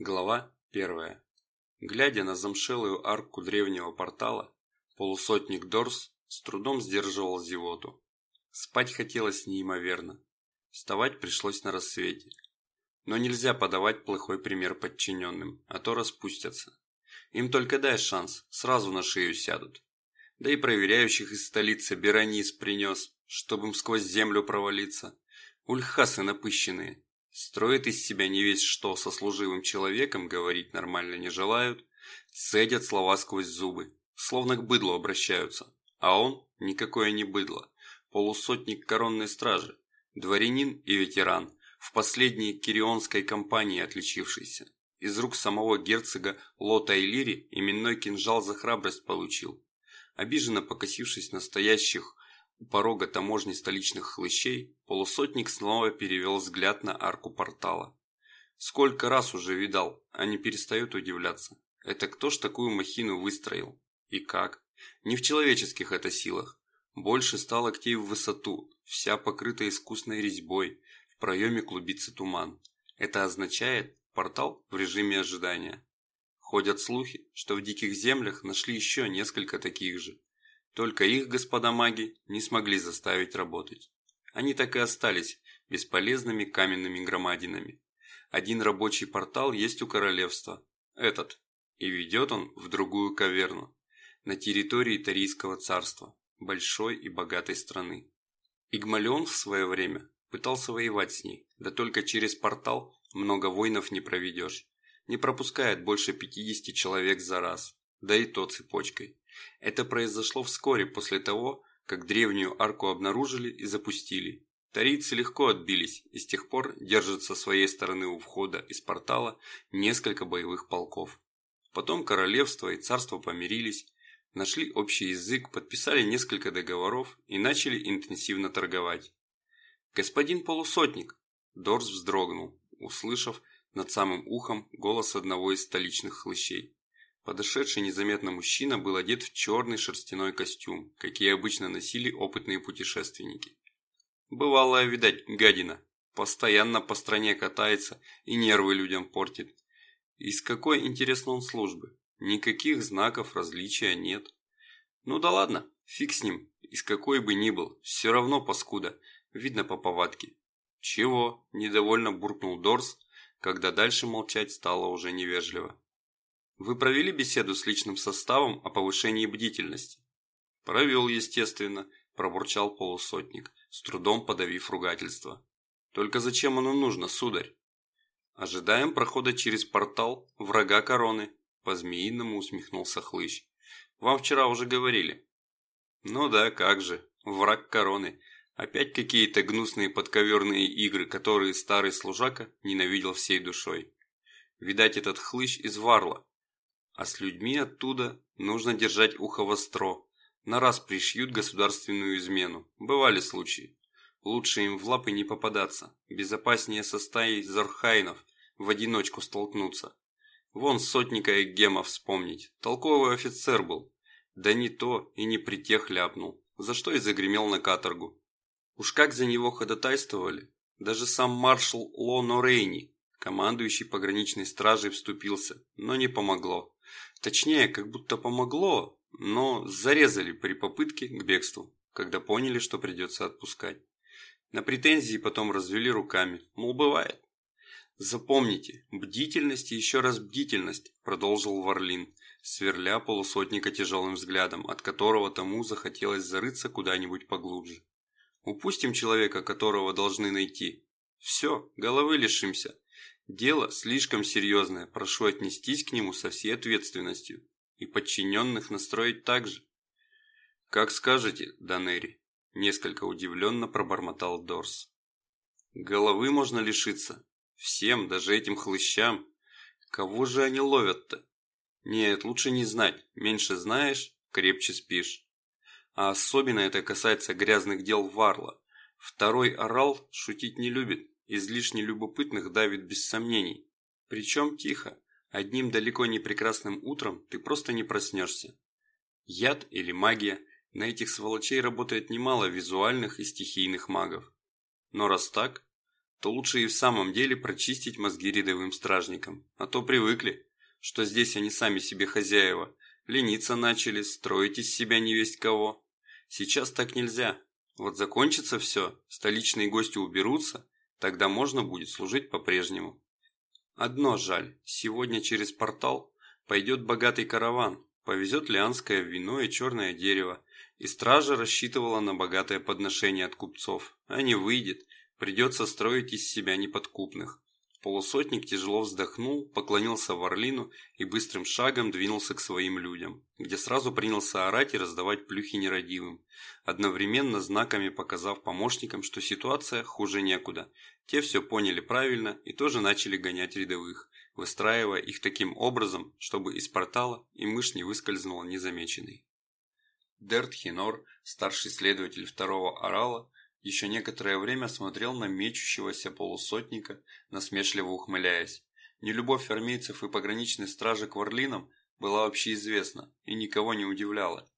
Глава первая. Глядя на замшелую арку древнего портала, полусотник Дорс с трудом сдерживал зевоту. Спать хотелось неимоверно. Вставать пришлось на рассвете. Но нельзя подавать плохой пример подчиненным, а то распустятся. Им только дай шанс, сразу на шею сядут. Да и проверяющих из столицы Беронис принес, чтобы им сквозь землю провалиться. Ульхасы напыщенные, Строят из себя не весь что со служивым человеком, говорить нормально не желают, цедят слова сквозь зубы, словно к быдлу обращаются. А он никакое не быдло, полусотник коронной стражи, дворянин и ветеран, в последней кирионской кампании отличившийся. Из рук самого герцога Лота Элири именной кинжал за храбрость получил. Обиженно покосившись настоящих у порога таможни столичных хлыщей полусотник снова перевел взгляд на арку портала. Сколько раз уже видал, они перестают удивляться. Это кто ж такую махину выстроил? И как? Не в человеческих это силах. Больше стал локтей в высоту, вся покрыта искусной резьбой, в проеме клубится туман. Это означает портал в режиме ожидания. Ходят слухи, что в диких землях нашли еще несколько таких же. Только их, господа маги, не смогли заставить работать. Они так и остались бесполезными каменными громадинами. Один рабочий портал есть у королевства, этот, и ведет он в другую каверну, на территории Тарийского царства, большой и богатой страны. Игмалион в свое время пытался воевать с ней, да только через портал много воинов не проведешь. Не пропускает больше 50 человек за раз, да и то цепочкой. Это произошло вскоре после того, как древнюю арку обнаружили и запустили. Тарийцы легко отбились и с тех пор держат со своей стороны у входа из портала несколько боевых полков. Потом королевство и царство помирились, нашли общий язык, подписали несколько договоров и начали интенсивно торговать. «Господин полусотник!» Дорс вздрогнул, услышав над самым ухом голос одного из столичных хлыщей. Подошедший незаметно мужчина был одет в черный шерстяной костюм, какие обычно носили опытные путешественники. Бывалая, видать, гадина. Постоянно по стране катается и нервы людям портит. Из какой, интересно, он службы? Никаких знаков различия нет. Ну да ладно, фиг с ним, из какой бы ни был, все равно паскуда, видно по повадке. Чего? Недовольно буркнул Дорс, когда дальше молчать стало уже невежливо. Вы провели беседу с личным составом о повышении бдительности? Провел, естественно, пробурчал полусотник, с трудом подавив ругательство. Только зачем оно нужно, сударь? Ожидаем прохода через портал врага короны, по-змеиному усмехнулся хлыщ. Вам вчера уже говорили. Ну да, как же, враг короны. Опять какие-то гнусные подковерные игры, которые старый служака ненавидел всей душой. Видать, этот хлыщ из Варла, а с людьми оттуда нужно держать ухо востро. На раз пришьют государственную измену. Бывали случаи. Лучше им в лапы не попадаться. Безопаснее со стаей зархайнов в одиночку столкнуться. Вон сотника Гема вспомнить. Толковый офицер был. Да не то и не при тех ляпнул. За что и загремел на каторгу. Уж как за него ходатайствовали. Даже сам маршал Лоно Рейни, командующий пограничной стражей, вступился, но не помогло. Точнее, как будто помогло, но зарезали при попытке к бегству, когда поняли, что придется отпускать. На претензии потом развели руками, мол, бывает. «Запомните, бдительность и еще раз бдительность», – продолжил Варлин, сверля полусотника тяжелым взглядом, от которого тому захотелось зарыться куда-нибудь поглубже. «Упустим человека, которого должны найти. Все, головы лишимся. Дело слишком серьезное, прошу отнестись к нему со всей ответственностью и подчиненных настроить так же. Как скажете, Данери, несколько удивленно пробормотал Дорс. Головы можно лишиться. Всем, даже этим хлыщам. Кого же они ловят-то? Нет, лучше не знать. Меньше знаешь, крепче спишь. А особенно это касается грязных дел Варла. Второй орал шутить не любит излишне любопытных давит без сомнений. Причем тихо, одним далеко не прекрасным утром ты просто не проснешься. Яд или магия, на этих сволочей работает немало визуальных и стихийных магов. Но раз так, то лучше и в самом деле прочистить мозги рядовым стражникам, а то привыкли, что здесь они сами себе хозяева, лениться начали, строить из себя невесть кого. Сейчас так нельзя. Вот закончится все, столичные гости уберутся, тогда можно будет служить по-прежнему. Одно жаль, сегодня через портал пойдет богатый караван, повезет лианское вино и черное дерево, и стража рассчитывала на богатое подношение от купцов, а не выйдет, придется строить из себя неподкупных. Полусотник тяжело вздохнул, поклонился Варлину и быстрым шагом двинулся к своим людям, где сразу принялся орать и раздавать плюхи нерадивым, одновременно знаками показав помощникам, что ситуация хуже некуда. Те все поняли правильно и тоже начали гонять рядовых, выстраивая их таким образом, чтобы из портала и мышь не выскользнула незамеченной. Дерт Хинор, старший следователь второго орала, еще некоторое время смотрел на мечущегося полусотника, насмешливо ухмыляясь. Нелюбовь армейцев и пограничной стражи к Варлинам была общеизвестна и никого не удивляла.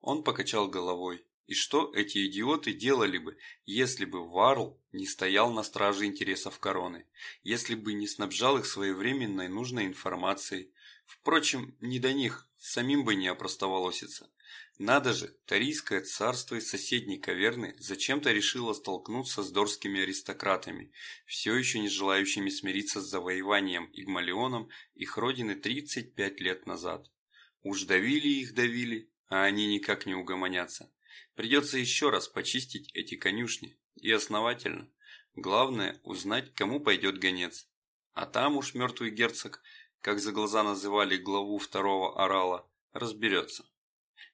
Он покачал головой. И что эти идиоты делали бы, если бы Варл не стоял на страже интересов короны, если бы не снабжал их своевременной нужной информацией? Впрочем, не до них, самим бы не опростоволоситься. Надо же, Тарийское царство из соседней каверны зачем-то решило столкнуться с дорскими аристократами, все еще не желающими смириться с завоеванием Игмалионом их родины 35 лет назад. Уж давили их давили, а они никак не угомонятся. Придется еще раз почистить эти конюшни, и основательно. Главное узнать, кому пойдет гонец. А там уж мертвый герцог, как за глаза называли главу второго орала, разберется.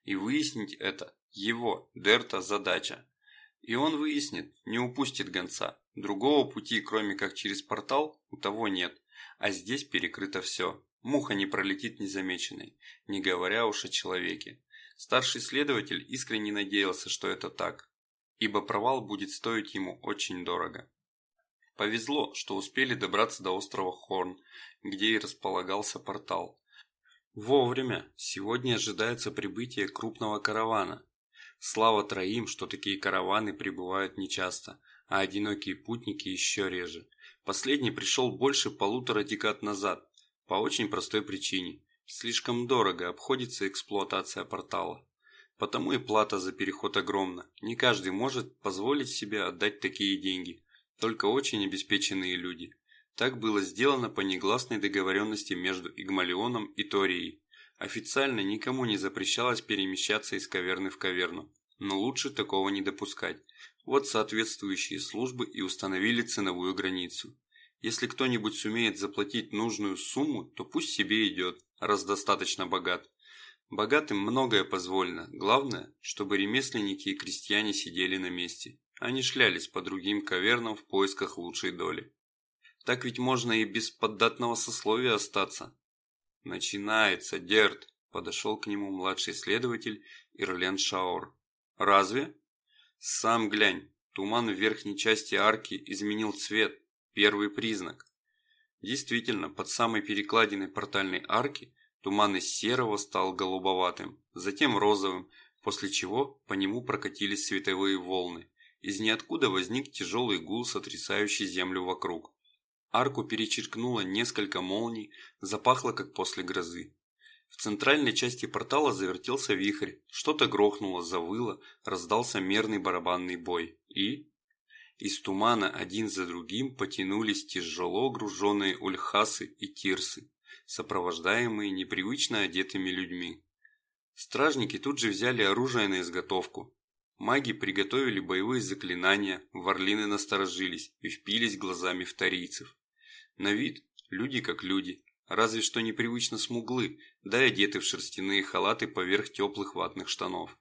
И выяснить это – его, Дерта, задача. И он выяснит, не упустит гонца. Другого пути, кроме как через портал, у того нет. А здесь перекрыто все. Муха не пролетит незамеченной, не говоря уж о человеке. Старший следователь искренне надеялся, что это так, ибо провал будет стоить ему очень дорого. Повезло, что успели добраться до острова Хорн, где и располагался портал. Вовремя. Сегодня ожидается прибытие крупного каравана. Слава троим, что такие караваны прибывают нечасто, а одинокие путники еще реже. Последний пришел больше полутора декад назад, по очень простой причине. Слишком дорого обходится эксплуатация портала. Потому и плата за переход огромна. Не каждый может позволить себе отдать такие деньги. Только очень обеспеченные люди. Так было сделано по негласной договоренности между Игмалионом и Торией. Официально никому не запрещалось перемещаться из каверны в каверну, но лучше такого не допускать. Вот соответствующие службы и установили ценовую границу. Если кто-нибудь сумеет заплатить нужную сумму, то пусть себе идет, раз достаточно богат. Богатым многое позволено, главное, чтобы ремесленники и крестьяне сидели на месте, а не шлялись по другим кавернам в поисках лучшей доли. Так ведь можно и без поддатного сословия остаться. Начинается, Дерт, подошел к нему младший следователь Ирлен Шаор. Разве? Сам глянь, туман в верхней части арки изменил цвет, первый признак. Действительно, под самой перекладиной портальной арки туман из серого стал голубоватым, затем розовым, после чего по нему прокатились световые волны. Из ниоткуда возник тяжелый гул, сотрясающий землю вокруг. Арку перечеркнуло несколько молний, запахло как после грозы. В центральной части портала завертелся вихрь, что-то грохнуло, завыло, раздался мерный барабанный бой. И... Из тумана один за другим потянулись тяжело груженные ульхасы и тирсы, сопровождаемые непривычно одетыми людьми. Стражники тут же взяли оружие на изготовку. Маги приготовили боевые заклинания, варлины насторожились и впились глазами в тарийцев. На вид люди как люди, разве что непривычно смуглы, да и одеты в шерстяные халаты поверх теплых ватных штанов.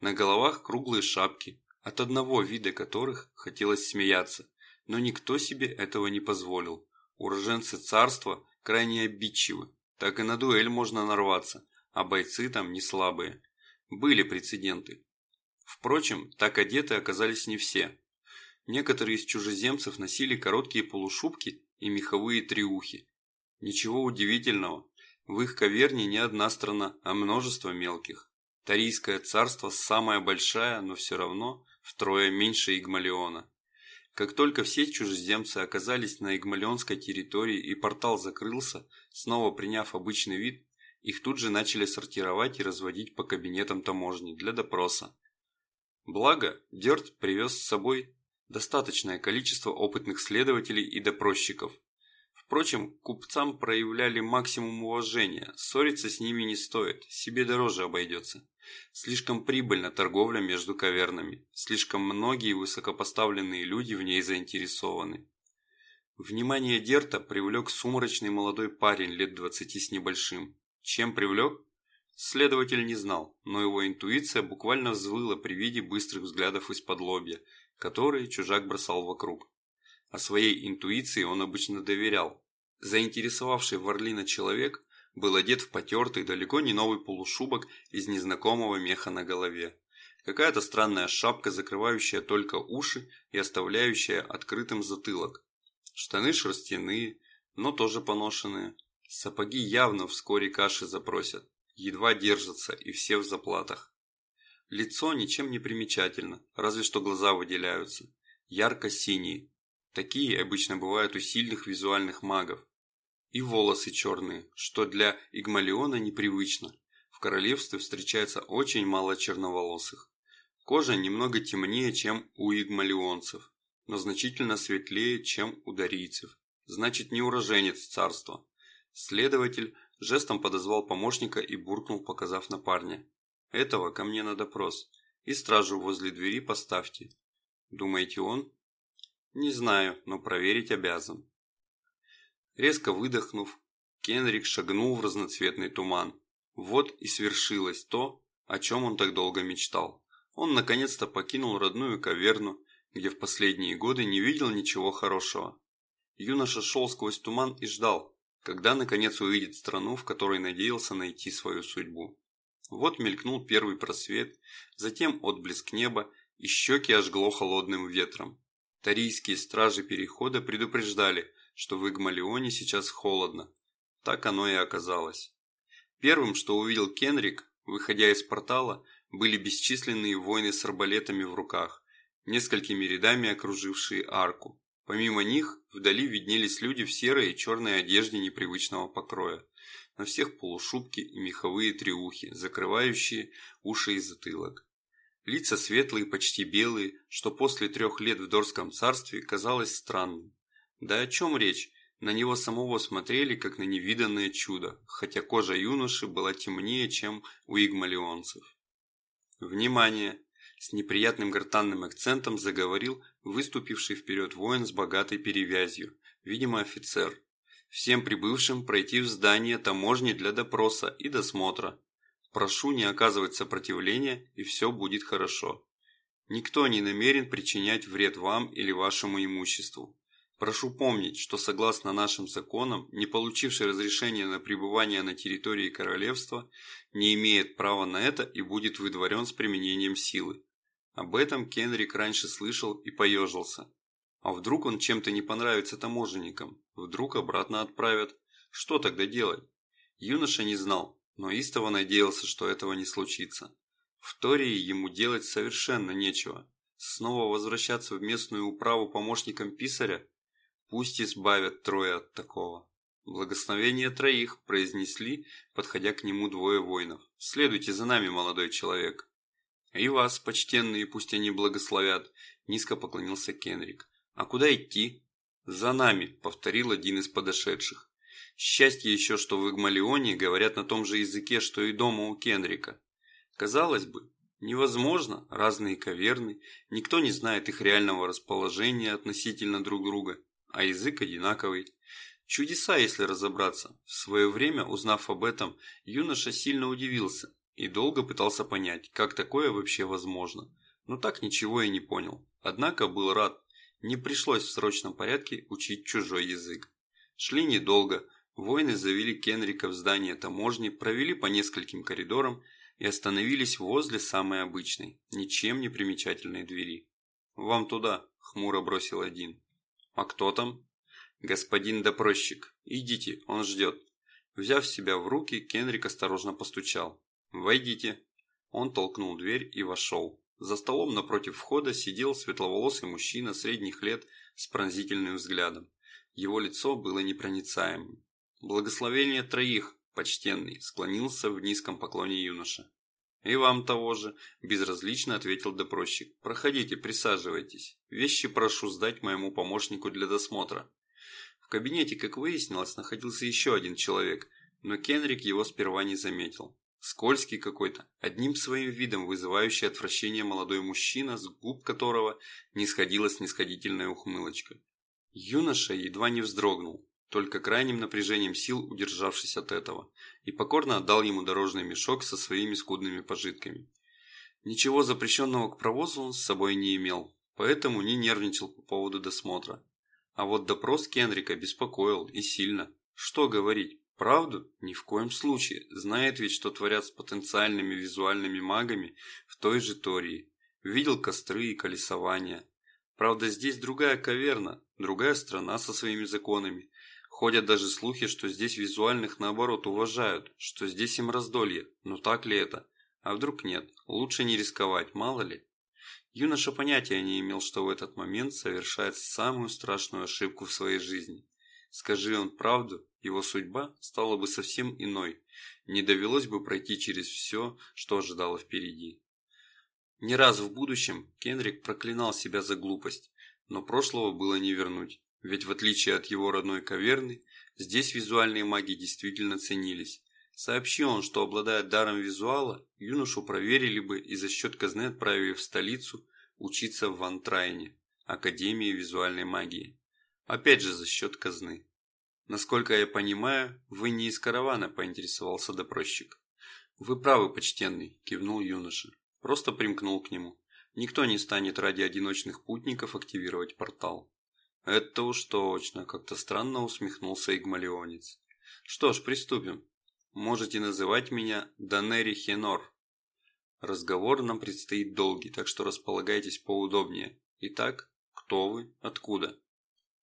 На головах круглые шапки, от одного вида которых хотелось смеяться, но никто себе этого не позволил. Уроженцы царства крайне обидчивы, так и на дуэль можно нарваться, а бойцы там не слабые. Были прецеденты. Впрочем, так одеты оказались не все. Некоторые из чужеземцев носили короткие полушубки и меховые триухи. Ничего удивительного, в их каверне не одна страна, а множество мелких. Тарийское царство самая большая, но все равно втрое меньше Игмалиона. Как только все чужеземцы оказались на Игмалионской территории и портал закрылся, снова приняв обычный вид, их тут же начали сортировать и разводить по кабинетам таможни для допроса. Благо, Дёрт привез с собой достаточное количество опытных следователей и допросчиков. Впрочем, купцам проявляли максимум уважения, ссориться с ними не стоит, себе дороже обойдется. Слишком прибыльна торговля между кавернами, слишком многие высокопоставленные люди в ней заинтересованы. Внимание Дерта привлек сумрачный молодой парень лет двадцати с небольшим. Чем привлек? Следователь не знал, но его интуиция буквально взвыла при виде быстрых взглядов из-под лобья, которые чужак бросал вокруг. А своей интуиции он обычно доверял. Заинтересовавший Варлина человек был одет в потертый, далеко не новый полушубок из незнакомого меха на голове. Какая-то странная шапка, закрывающая только уши и оставляющая открытым затылок. Штаны шерстяные, но тоже поношенные. Сапоги явно вскоре каши запросят. Едва держатся и все в заплатах. Лицо ничем не примечательно, разве что глаза выделяются. Ярко-синие. Такие обычно бывают у сильных визуальных магов и волосы черные, что для Игмалиона непривычно. В королевстве встречается очень мало черноволосых. Кожа немного темнее, чем у игмалионцев, но значительно светлее, чем у дарийцев. Значит, не уроженец царства. Следователь жестом подозвал помощника и буркнул, показав на парня. «Этого ко мне на допрос. И стражу возле двери поставьте». «Думаете, он?» «Не знаю, но проверить обязан». Резко выдохнув, Кенрик шагнул в разноцветный туман. Вот и свершилось то, о чем он так долго мечтал. Он наконец-то покинул родную каверну, где в последние годы не видел ничего хорошего. Юноша шел сквозь туман и ждал, когда наконец увидит страну, в которой надеялся найти свою судьбу. Вот мелькнул первый просвет, затем отблеск неба, и щеки ожгло холодным ветром. Тарийские стражи перехода предупреждали, что в Игмалионе сейчас холодно. Так оно и оказалось. Первым, что увидел Кенрик, выходя из портала, были бесчисленные воины с арбалетами в руках, несколькими рядами окружившие арку. Помимо них, вдали виднелись люди в серой и черной одежде непривычного покроя. На всех полушубки и меховые триухи, закрывающие уши и затылок. Лица светлые, почти белые, что после трех лет в Дорском царстве казалось странным. Да о чем речь? На него самого смотрели, как на невиданное чудо, хотя кожа юноши была темнее, чем у игмалионцев. «Внимание!» – с неприятным гортанным акцентом заговорил выступивший вперед воин с богатой перевязью, видимо офицер. «Всем прибывшим пройти в здание таможни для допроса и досмотра. Прошу не оказывать сопротивления, и все будет хорошо. Никто не намерен причинять вред вам или вашему имуществу. Прошу помнить, что согласно нашим законам, не получивший разрешения на пребывание на территории королевства, не имеет права на это и будет выдворен с применением силы. Об этом Кенрик раньше слышал и поежился. А вдруг он чем-то не понравится таможенникам? Вдруг обратно отправят? Что тогда делать? Юноша не знал, но истово надеялся, что этого не случится. В Тории ему делать совершенно нечего. Снова возвращаться в местную управу помощником писаря Пусть избавят трое от такого. Благословение троих произнесли, подходя к нему двое воинов. Следуйте за нами, молодой человек. И вас, почтенные, пусть они благословят, низко поклонился Кенрик. А куда идти? За нами, повторил один из подошедших. Счастье еще, что в Игмалионе говорят на том же языке, что и дома у Кенрика. Казалось бы, невозможно, разные каверны, никто не знает их реального расположения относительно друг друга а язык одинаковый. Чудеса, если разобраться. В свое время, узнав об этом, юноша сильно удивился и долго пытался понять, как такое вообще возможно. Но так ничего и не понял. Однако был рад. Не пришлось в срочном порядке учить чужой язык. Шли недолго. Воины завели Кенрика в здание таможни, провели по нескольким коридорам и остановились возле самой обычной, ничем не примечательной двери. «Вам туда», – хмуро бросил один. «А кто там?» «Господин допросчик. Идите, он ждет». Взяв себя в руки, Кенрик осторожно постучал. «Войдите». Он толкнул дверь и вошел. За столом напротив входа сидел светловолосый мужчина средних лет с пронзительным взглядом. Его лицо было непроницаемым. «Благословение троих, почтенный», склонился в низком поклоне юноша. «И вам того же», – безразлично ответил допросчик. «Проходите, присаживайтесь. Вещи прошу сдать моему помощнику для досмотра». В кабинете, как выяснилось, находился еще один человек, но Кенрик его сперва не заметил. Скользкий какой-то, одним своим видом вызывающий отвращение молодой мужчина, с губ которого не сходила снисходительная ухмылочка. Юноша едва не вздрогнул, только крайним напряжением сил удержавшись от этого, и покорно отдал ему дорожный мешок со своими скудными пожитками. Ничего запрещенного к провозу он с собой не имел, поэтому не нервничал по поводу досмотра. А вот допрос Кенрика беспокоил и сильно. Что говорить, Правду? Ни в коем случае. Знает ведь, что творят с потенциальными визуальными магами в той же Тории. Видел костры и колесования. Правда, здесь другая каверна, другая страна со своими законами. Ходят даже слухи, что здесь визуальных наоборот уважают, что здесь им раздолье. Но так ли это? А вдруг нет? Лучше не рисковать, мало ли. Юноша понятия не имел, что в этот момент совершает самую страшную ошибку в своей жизни. Скажи он правду, его судьба стала бы совсем иной, не довелось бы пройти через все, что ожидало впереди. Не раз в будущем Кенрик проклинал себя за глупость, но прошлого было не вернуть, ведь в отличие от его родной каверны, здесь визуальные маги действительно ценились. Сообщил он, что обладая даром визуала, юношу проверили бы и за счет казны отправили в столицу учиться в Вантрайне, Академии визуальной магии. Опять же за счет казны. «Насколько я понимаю, вы не из каравана», – поинтересовался допросчик. «Вы правы, почтенный», – кивнул юноша. Просто примкнул к нему. Никто не станет ради одиночных путников активировать портал. «Это уж точно», – как-то странно усмехнулся Игмалионец. «Что ж, приступим. Можете называть меня Данери Хенор. Разговор нам предстоит долгий, так что располагайтесь поудобнее. Итак, кто вы? Откуда?»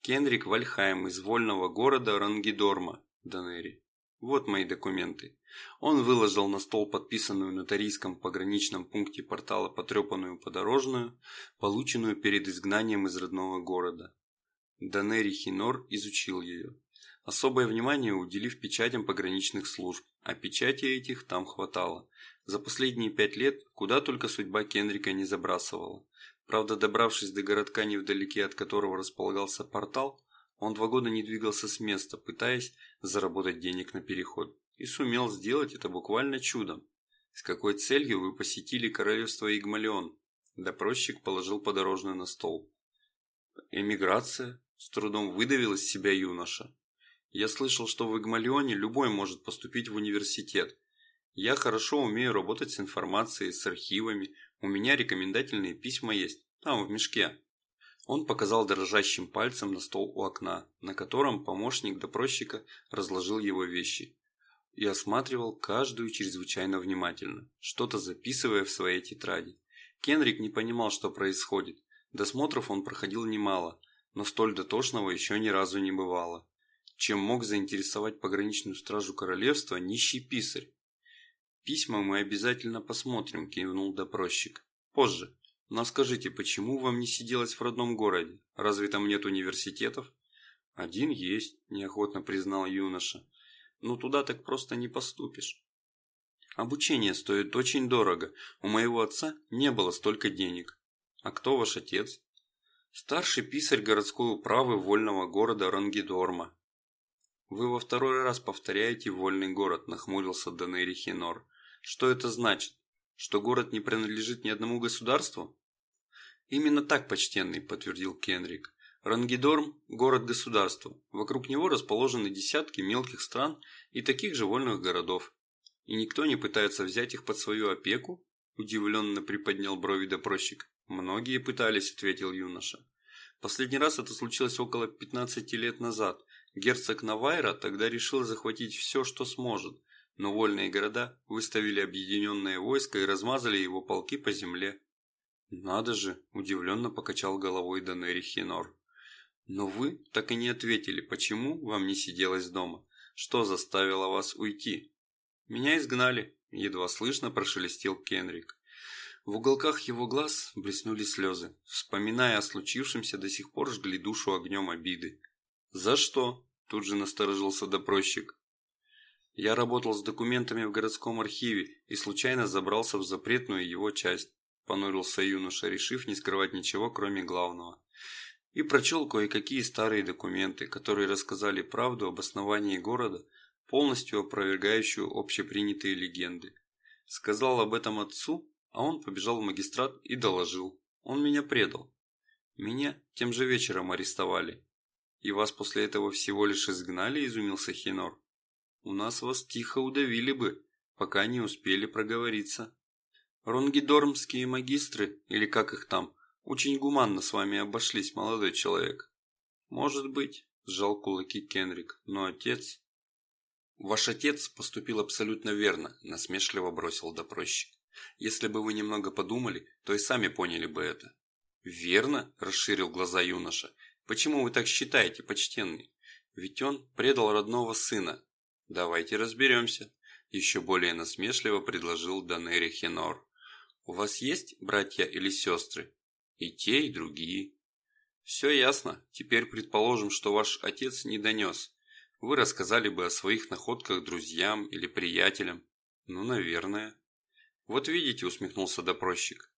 Кенрик Вальхайм из вольного города Рангидорма, Данери. Вот мои документы. Он выложил на стол подписанную на Тарийском пограничном пункте портала потрепанную подорожную, полученную перед изгнанием из родного города. Данери Хинор изучил ее, особое внимание уделив печатям пограничных служб, а печати этих там хватало. За последние пять лет куда только судьба Кенрика не забрасывала. Правда, добравшись до городка, невдалеке от которого располагался портал, он два года не двигался с места, пытаясь заработать денег на переход. И сумел сделать это буквально чудом. С какой целью вы посетили королевство Игмалион? Допросчик положил подорожную на стол. Эмиграция? С трудом выдавил из себя юноша. Я слышал, что в Игмалионе любой может поступить в университет. Я хорошо умею работать с информацией, с архивами, у меня рекомендательные письма есть, там, в мешке». Он показал дрожащим пальцем на стол у окна, на котором помощник допросчика разложил его вещи. И осматривал каждую чрезвычайно внимательно, что-то записывая в своей тетради. Кенрик не понимал, что происходит. Досмотров он проходил немало, но столь дотошного еще ни разу не бывало. Чем мог заинтересовать пограничную стражу королевства нищий писарь, «Письма мы обязательно посмотрим», – кивнул допросчик. «Позже. Но скажите, почему вам не сиделось в родном городе? Разве там нет университетов?» «Один есть», – неохотно признал юноша. «Но туда так просто не поступишь». «Обучение стоит очень дорого. У моего отца не было столько денег». «А кто ваш отец?» «Старший писарь городской управы вольного города Рангидорма». «Вы во второй раз повторяете «вольный город», – нахмурился Данери Хинор. Что это значит? Что город не принадлежит ни одному государству? Именно так, почтенный, подтвердил Кенрик. Рангидорм – город-государство. Вокруг него расположены десятки мелких стран и таких же вольных городов. И никто не пытается взять их под свою опеку? Удивленно приподнял брови допросчик. Многие пытались, ответил юноша. Последний раз это случилось около 15 лет назад. Герцог Навайра тогда решил захватить все, что сможет, но вольные города выставили объединенное войско и размазали его полки по земле. «Надо же!» – удивленно покачал головой Данери Хинор. «Но вы так и не ответили, почему вам не сиделось дома? Что заставило вас уйти?» «Меня изгнали», – едва слышно прошелестел Кенрик. В уголках его глаз блеснули слезы. Вспоминая о случившемся, до сих пор жгли душу огнем обиды. «За что?» – тут же насторожился допросчик. Я работал с документами в городском архиве и случайно забрался в запретную его часть. Понурился юноша, решив не скрывать ничего, кроме главного. И прочел кое-какие старые документы, которые рассказали правду об основании города, полностью опровергающую общепринятые легенды. Сказал об этом отцу, а он побежал в магистрат и доложил. Он меня предал. Меня тем же вечером арестовали. И вас после этого всего лишь изгнали, изумился Хинор. У нас вас тихо удавили бы, пока не успели проговориться. Ронгидормские магистры, или как их там, очень гуманно с вами обошлись, молодой человек. Может быть, сжал кулаки Кенрик, но отец... Ваш отец поступил абсолютно верно, насмешливо бросил допросчик. Если бы вы немного подумали, то и сами поняли бы это. Верно, расширил глаза юноша. Почему вы так считаете, почтенный? Ведь он предал родного сына, «Давайте разберемся», – еще более насмешливо предложил Данери Хенор. «У вас есть братья или сестры?» «И те, и другие». «Все ясно. Теперь предположим, что ваш отец не донес. Вы рассказали бы о своих находках друзьям или приятелям». «Ну, наверное». «Вот видите», – усмехнулся допросчик.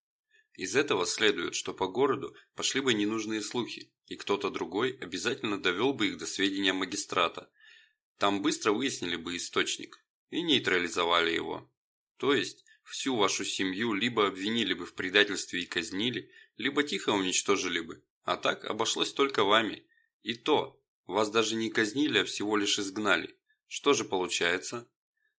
Из этого следует, что по городу пошли бы ненужные слухи, и кто-то другой обязательно довел бы их до сведения магистрата – там быстро выяснили бы источник и нейтрализовали его. То есть, всю вашу семью либо обвинили бы в предательстве и казнили, либо тихо уничтожили бы. А так обошлось только вами. И то, вас даже не казнили, а всего лишь изгнали. Что же получается?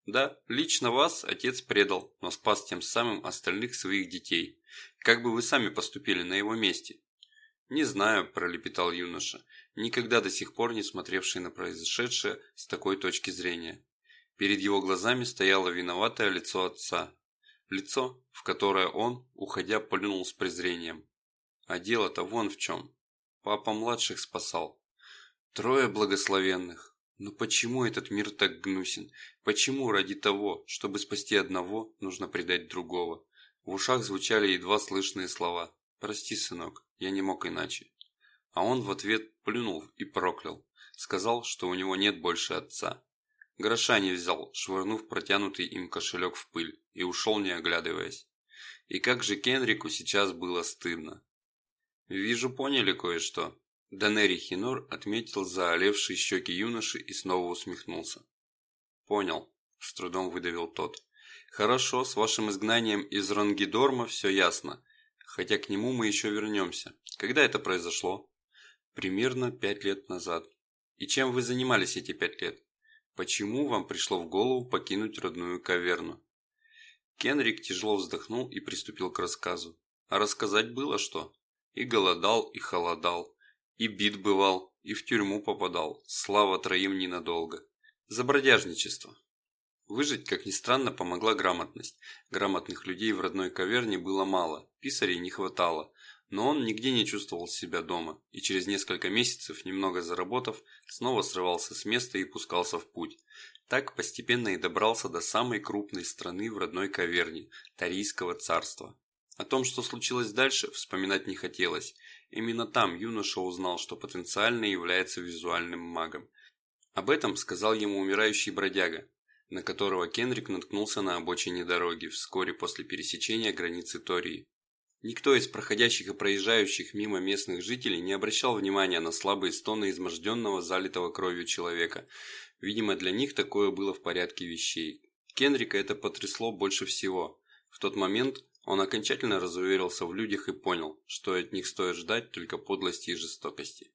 Да, лично вас отец предал, но спас тем самым остальных своих детей. Как бы вы сами поступили на его месте? Не знаю, пролепетал юноша никогда до сих пор не смотревший на произошедшее с такой точки зрения. Перед его глазами стояло виноватое лицо отца. Лицо, в которое он, уходя, плюнул с презрением. А дело-то вон в чем. Папа младших спасал. Трое благословенных. Но почему этот мир так гнусен? Почему ради того, чтобы спасти одного, нужно предать другого? В ушах звучали едва слышные слова. «Прости, сынок, я не мог иначе». А он в ответ плюнул и проклял. Сказал, что у него нет больше отца. Гроша не взял, швырнув протянутый им кошелек в пыль, и ушел не оглядываясь. И как же Кенрику сейчас было стыдно. «Вижу, поняли кое-что». Данери Хинор отметил заолевшие щеки юноши и снова усмехнулся. «Понял», – с трудом выдавил тот. «Хорошо, с вашим изгнанием из Рангидорма все ясно, хотя к нему мы еще вернемся. Когда это произошло?» Примерно пять лет назад. И чем вы занимались эти пять лет? Почему вам пришло в голову покинуть родную каверну? Кенрик тяжело вздохнул и приступил к рассказу. А рассказать было что? И голодал, и холодал, и бит бывал, и в тюрьму попадал. Слава троим ненадолго. За бродяжничество. Выжить, как ни странно, помогла грамотность. Грамотных людей в родной каверне было мало, писарей не хватало, но он нигде не чувствовал себя дома, и через несколько месяцев, немного заработав, снова срывался с места и пускался в путь. Так постепенно и добрался до самой крупной страны в родной каверне – Тарийского царства. О том, что случилось дальше, вспоминать не хотелось. Именно там юноша узнал, что потенциально является визуальным магом. Об этом сказал ему умирающий бродяга, на которого Кенрик наткнулся на обочине дороги вскоре после пересечения границы Тории. Никто из проходящих и проезжающих мимо местных жителей не обращал внимания на слабые стоны изможденного, залитого кровью человека. Видимо, для них такое было в порядке вещей. Кенрика это потрясло больше всего. В тот момент он окончательно разуверился в людях и понял, что от них стоит ждать только подлости и жестокости.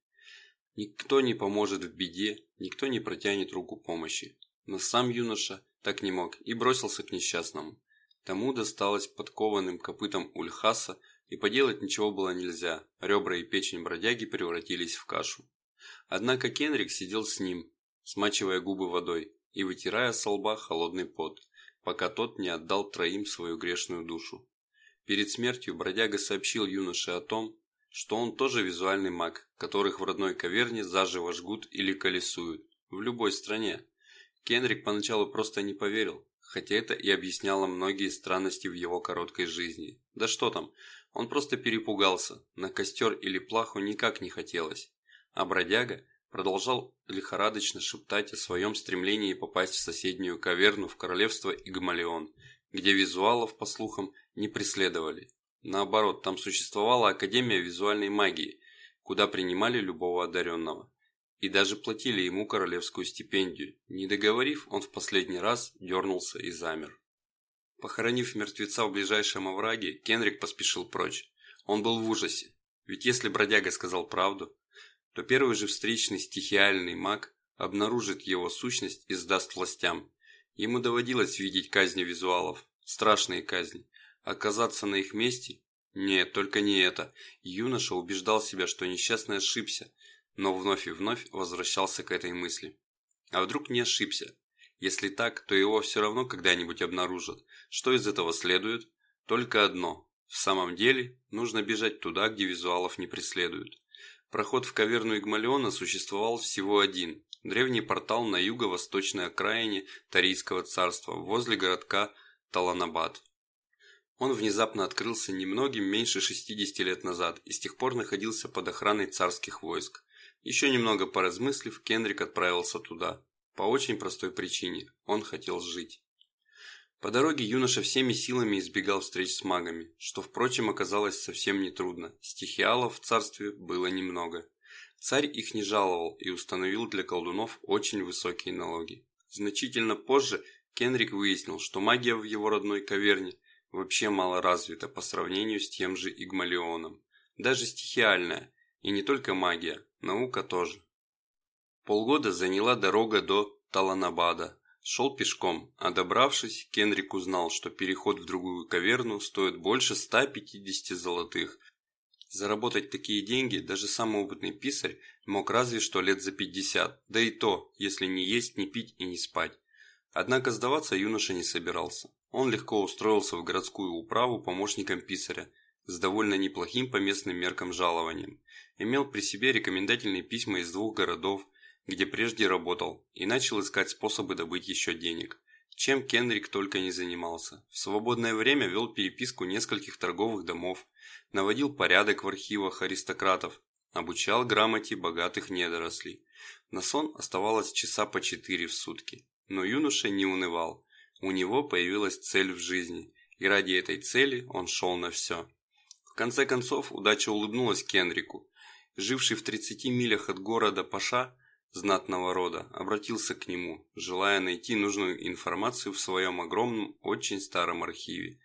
Никто не поможет в беде, никто не протянет руку помощи. Но сам юноша так не мог и бросился к несчастному. Тому досталось подкованным копытом ульхаса, и поделать ничего было нельзя, ребра и печень бродяги превратились в кашу. Однако Кенрик сидел с ним, смачивая губы водой и вытирая со лба холодный пот, пока тот не отдал троим свою грешную душу. Перед смертью бродяга сообщил юноше о том, что он тоже визуальный маг, которых в родной каверне заживо жгут или колесуют, в любой стране. Кенрик поначалу просто не поверил, хотя это и объясняло многие странности в его короткой жизни. Да что там, он просто перепугался, на костер или плаху никак не хотелось. А бродяга продолжал лихорадочно шептать о своем стремлении попасть в соседнюю каверну в королевство Игмалион, где визуалов, по слухам, не преследовали. Наоборот, там существовала Академия визуальной магии, куда принимали любого одаренного. И даже платили ему королевскую стипендию. Не договорив, он в последний раз дернулся и замер. Похоронив мертвеца в ближайшем овраге, Кенрик поспешил прочь. Он был в ужасе. Ведь если бродяга сказал правду, то первый же встречный стихиальный маг обнаружит его сущность и сдаст властям. Ему доводилось видеть казни визуалов, страшные казни. Оказаться на их месте? Нет, только не это. Юноша убеждал себя, что несчастный ошибся, но вновь и вновь возвращался к этой мысли. А вдруг не ошибся? Если так, то его все равно когда-нибудь обнаружат. Что из этого следует? Только одно. В самом деле, нужно бежать туда, где визуалов не преследуют. Проход в каверну Игмалиона существовал всего один. Древний портал на юго-восточной окраине Тарийского царства, возле городка Таланабад. Он внезапно открылся немногим меньше 60 лет назад и с тех пор находился под охраной царских войск. Еще немного поразмыслив, Кенрик отправился туда. По очень простой причине – он хотел жить. По дороге юноша всеми силами избегал встреч с магами, что, впрочем, оказалось совсем нетрудно. Стихиалов в царстве было немного. Царь их не жаловал и установил для колдунов очень высокие налоги. Значительно позже Кенрик выяснил, что магия в его родной каверне вообще мало развита по сравнению с тем же Игмалионом. Даже стихиальная, и не только магия, наука тоже. Полгода заняла дорога до Таланабада, Шел пешком, а добравшись, Кенрик узнал, что переход в другую каверну стоит больше 150 золотых. Заработать такие деньги даже самый опытный писарь мог разве что лет за 50, да и то, если не есть, не пить и не спать. Однако сдаваться юноша не собирался. Он легко устроился в городскую управу помощником писаря, с довольно неплохим по местным меркам жалованием. Имел при себе рекомендательные письма из двух городов, где прежде работал, и начал искать способы добыть еще денег. Чем Кенрик только не занимался. В свободное время вел переписку нескольких торговых домов, наводил порядок в архивах аристократов, обучал грамоте богатых недорослей. На сон оставалось часа по четыре в сутки. Но юноша не унывал. У него появилась цель в жизни, и ради этой цели он шел на все. Конце концов, удача улыбнулась Кенрику. Живший в 30 милях от города Паша, знатного рода, обратился к нему, желая найти нужную информацию в своем огромном, очень старом архиве.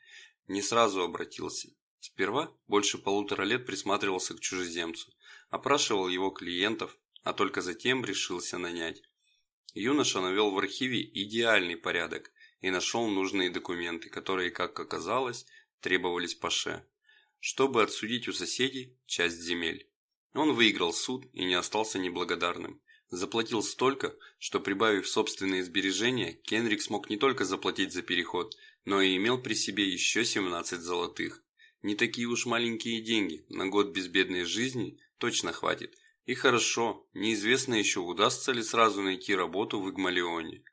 Не сразу обратился. Сперва больше полутора лет присматривался к чужеземцу, опрашивал его клиентов, а только затем решился нанять. Юноша навел в архиве идеальный порядок и нашел нужные документы, которые, как оказалось, требовались Паше, чтобы отсудить у соседей часть земель. Он выиграл суд и не остался неблагодарным. Заплатил столько, что прибавив собственные сбережения, Кенрик смог не только заплатить за переход, но и имел при себе еще 17 золотых. Не такие уж маленькие деньги, на год безбедной жизни точно хватит. И хорошо, неизвестно еще, удастся ли сразу найти работу в Игмалионе.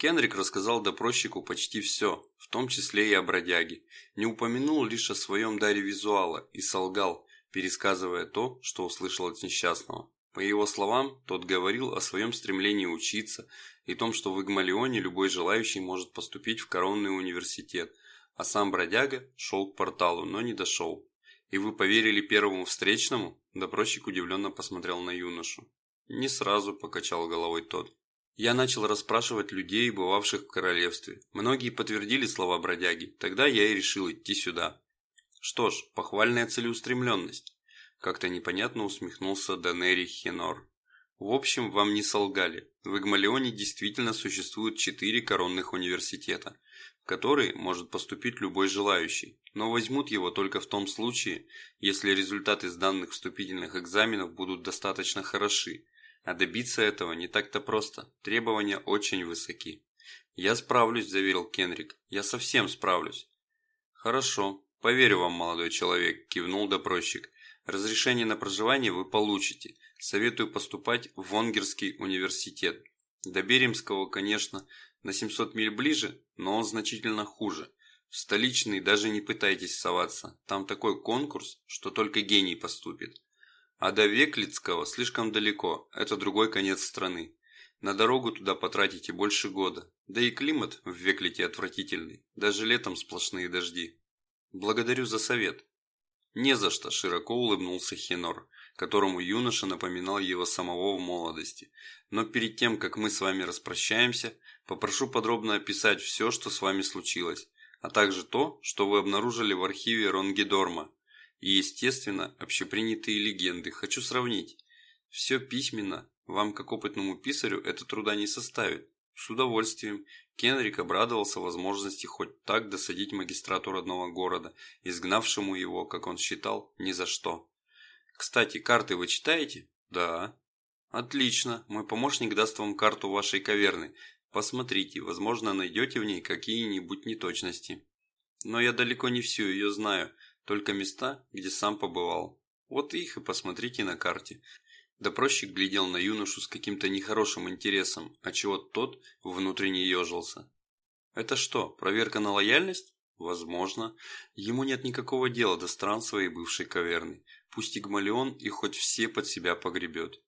Кенрик рассказал допросчику почти все, в том числе и о бродяге. Не упомянул лишь о своем даре визуала и солгал, пересказывая то, что услышал от несчастного. По его словам, тот говорил о своем стремлении учиться и том, что в Игмалионе любой желающий может поступить в коронный университет, а сам бродяга шел к порталу, но не дошел. «И вы поверили первому встречному?» Допросчик удивленно посмотрел на юношу. «Не сразу», – покачал головой тот. Я начал расспрашивать людей, бывавших в королевстве. Многие подтвердили слова бродяги. Тогда я и решил идти сюда. Что ж, похвальная целеустремленность. Как-то непонятно усмехнулся Данери Хенор. В общем, вам не солгали. В Игмалионе действительно существует четыре коронных университета, в которые может поступить любой желающий, но возьмут его только в том случае, если результаты сданных вступительных экзаменов будут достаточно хороши, а добиться этого не так-то просто, требования очень высоки. «Я справлюсь», – заверил Кенрик, – «я совсем справлюсь». «Хорошо, поверю вам, молодой человек», – кивнул допросчик. Разрешение на проживание вы получите. Советую поступать в Вонгерский университет. До Беремского, конечно, на 700 миль ближе, но он значительно хуже. В столичный даже не пытайтесь соваться, там такой конкурс, что только гений поступит. А до Веклицкого слишком далеко, это другой конец страны. На дорогу туда потратите больше года, да и климат в Веклите отвратительный, даже летом сплошные дожди. Благодарю за совет. Не за что, широко улыбнулся Хенор, которому юноша напоминал его самого в молодости. Но перед тем, как мы с вами распрощаемся, попрошу подробно описать все, что с вами случилось, а также то, что вы обнаружили в архиве Ронгедорма. И, естественно, общепринятые легенды. Хочу сравнить. Все письменно, вам, как опытному писарю, это труда не составит. С удовольствием. Кенрик обрадовался возможности хоть так досадить магистрату родного города, изгнавшему его, как он считал, ни за что. «Кстати, карты вы читаете?» «Да». «Отлично. Мой помощник даст вам карту вашей каверны. Посмотрите, возможно, найдете в ней какие-нибудь неточности. Но я далеко не всю ее знаю, только места, где сам побывал. Вот их и посмотрите на карте. Допросчик глядел на юношу с каким-то нехорошим интересом, отчего тот внутренне ежился. «Это что, проверка на лояльность?» «Возможно. Ему нет никакого дела до стран своей бывшей каверны. Пусть Игмалион и хоть все под себя погребет.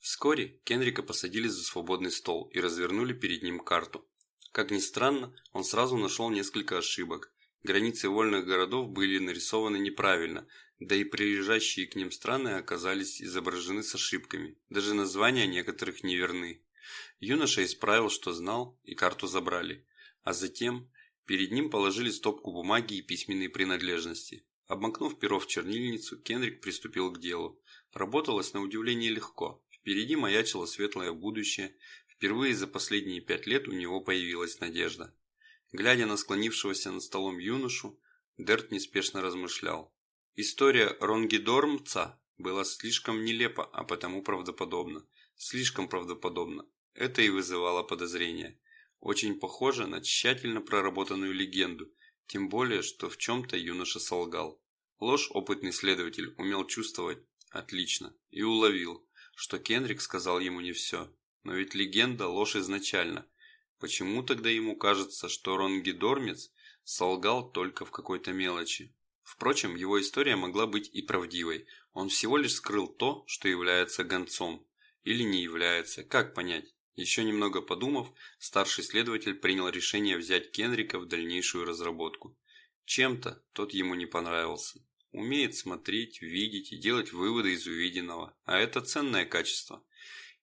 Вскоре Кенрика посадили за свободный стол и развернули перед ним карту. Как ни странно, он сразу нашел несколько ошибок. Границы вольных городов были нарисованы неправильно, да и прилежащие к ним страны оказались изображены с ошибками. Даже названия некоторых неверны. Юноша исправил, что знал, и карту забрали. А затем перед ним положили стопку бумаги и письменные принадлежности. Обмакнув перо в чернильницу, Кенрик приступил к делу. Работалось на удивление легко. Впереди маячило светлое будущее. Впервые за последние пять лет у него появилась надежда. Глядя на склонившегося над столом юношу, Дерт неспешно размышлял. История Ронгидормца была слишком нелепа, а потому правдоподобна. Слишком правдоподобна. Это и вызывало подозрения. Очень похоже на тщательно проработанную легенду, тем более, что в чем-то юноша солгал. Ложь опытный следователь умел чувствовать отлично и уловил, что Кенрик сказал ему не все. Но ведь легенда – ложь изначально. Почему тогда ему кажется, что Ронгидормец солгал только в какой-то мелочи? Впрочем, его история могла быть и правдивой. Он всего лишь скрыл то, что является гонцом. Или не является, как понять? Еще немного подумав, старший следователь принял решение взять Кенрика в дальнейшую разработку. Чем-то тот ему не понравился. Умеет смотреть, видеть и делать выводы из увиденного, а это ценное качество.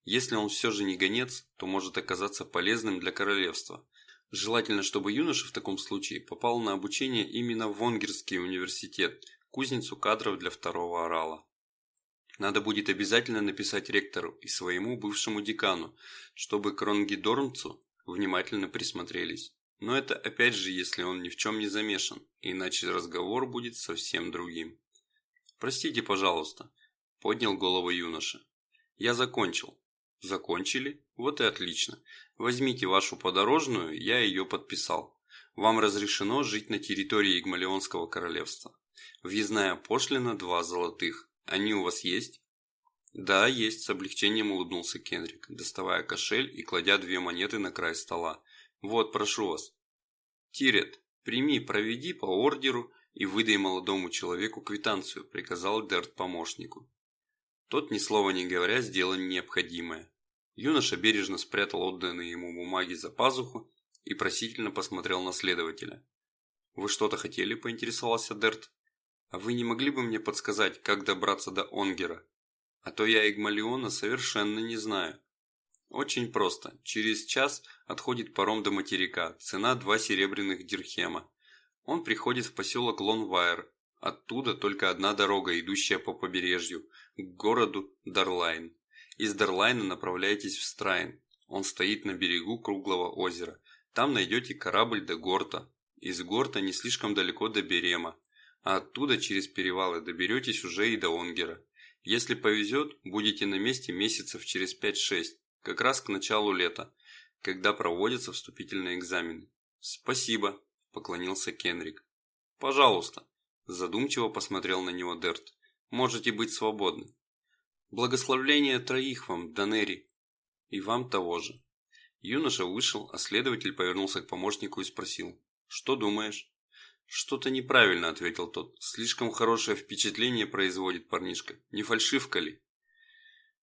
Если он все же не гонец, то может оказаться полезным для королевства. Желательно, чтобы юноша в таком случае попал на обучение именно в Вонгерский университет, кузницу кадров для второго орала. Надо будет обязательно написать ректору и своему бывшему декану, чтобы к внимательно присмотрелись. Но это опять же, если он ни в чем не замешан, иначе разговор будет совсем другим. «Простите, пожалуйста», – поднял голову юноша. «Я закончил». «Закончили? Вот и отлично. Возьмите вашу подорожную, я ее подписал. Вам разрешено жить на территории Игмалионского королевства. Въездная пошлина два золотых. Они у вас есть?» «Да, есть», – с облегчением улыбнулся Кенрик, доставая кошель и кладя две монеты на край стола. Вот, прошу вас. Тирет, прими, проведи по ордеру и выдай молодому человеку квитанцию, приказал Дерт помощнику. Тот, ни слова не говоря, сделал необходимое. Юноша бережно спрятал отданные ему бумаги за пазуху и просительно посмотрел на следователя. «Вы что-то хотели?» – поинтересовался Дерт. «А вы не могли бы мне подсказать, как добраться до Онгера? А то я Игмалиона совершенно не знаю». Очень просто. Через час отходит паром до материка. Цена два серебряных дирхема. Он приходит в поселок Лонвайр. Оттуда только одна дорога, идущая по побережью, к городу Дарлайн. Из Дарлайна направляйтесь в Страйн. Он стоит на берегу круглого озера. Там найдете корабль до Горта. Из Горта не слишком далеко до Берема. А оттуда через перевалы доберетесь уже и до Онгера. Если повезет, будете на месте месяцев через 5-6 как раз к началу лета, когда проводятся вступительные экзамены. «Спасибо», – поклонился Кенрик. «Пожалуйста», – задумчиво посмотрел на него Дерт. «Можете быть свободны». «Благословление троих вам, Данери, и вам того же». Юноша вышел, а следователь повернулся к помощнику и спросил. «Что думаешь?» «Что-то неправильно», – ответил тот. «Слишком хорошее впечатление производит парнишка. Не фальшивка ли?»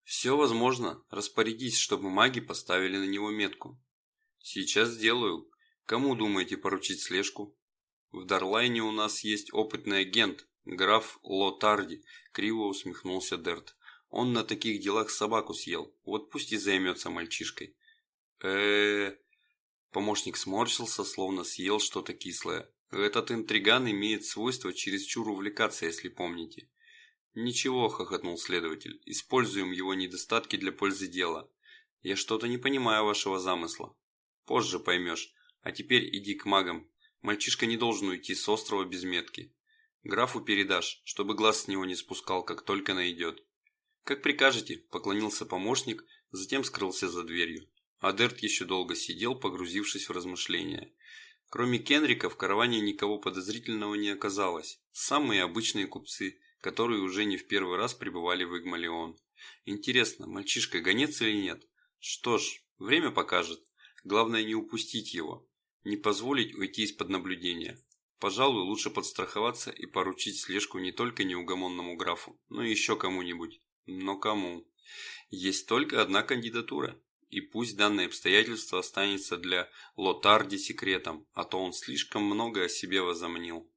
«Все возможно. Распорядись, чтобы маги поставили на него метку». «Сейчас сделаю. Кому думаете поручить слежку?» «В Дарлайне у нас есть опытный агент, граф Лотарди», – криво усмехнулся Дерт. «Он на таких делах собаку съел. Вот пусть и займется мальчишкой». э Помощник сморщился, словно съел что-то кислое. Этот интриган имеет свойство чересчур увлекаться, если помните. Ничего, хохотнул следователь, используем его недостатки для пользы дела. Я что-то не понимаю вашего замысла. Позже поймешь. А теперь иди к магам. Мальчишка не должен уйти с острова без метки. Графу передашь, чтобы глаз с него не спускал, как только найдет. Как прикажете, поклонился помощник, затем скрылся за дверью. Адерт еще долго сидел, погрузившись в размышления. Кроме Кенрика в караване никого подозрительного не оказалось. Самые обычные купцы, которые уже не в первый раз прибывали в Игмалион. Интересно, мальчишка гонец или нет? Что ж, время покажет. Главное не упустить его. Не позволить уйти из-под наблюдения. Пожалуй, лучше подстраховаться и поручить слежку не только неугомонному графу, но и еще кому-нибудь. Но кому? Есть только одна кандидатура и пусть данное обстоятельство останется для Лотарди секретом, а то он слишком много о себе возомнил.